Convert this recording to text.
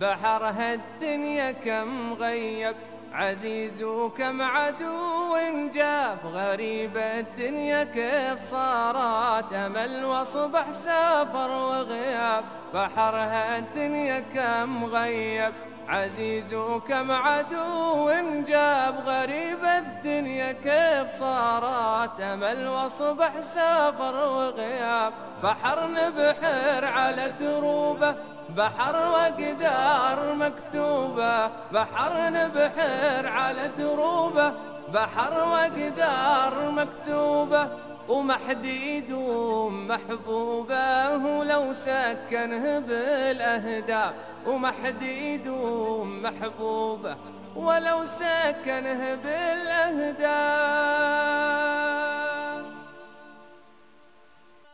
بحر هالدنيا كم غيب عزيز وكم عدو جاب. غريب الدنيا كيف صارت أمل وصبح سافر وغياب. بحر هالدنيا كم غيب عزيز وكم عدو جاب. غريب الدنيا كيف صارت أمل وصبح سافر وغياب. بحر نبحر على دروبه بحر وقدار مكتوبة بحر نبحر على دروبة. بحر وقدار مكتوبة ومحديد ومحبوبة ولو سكنه بالأهداف ومحديد ومحبوبة ولو سكنه بالأهداف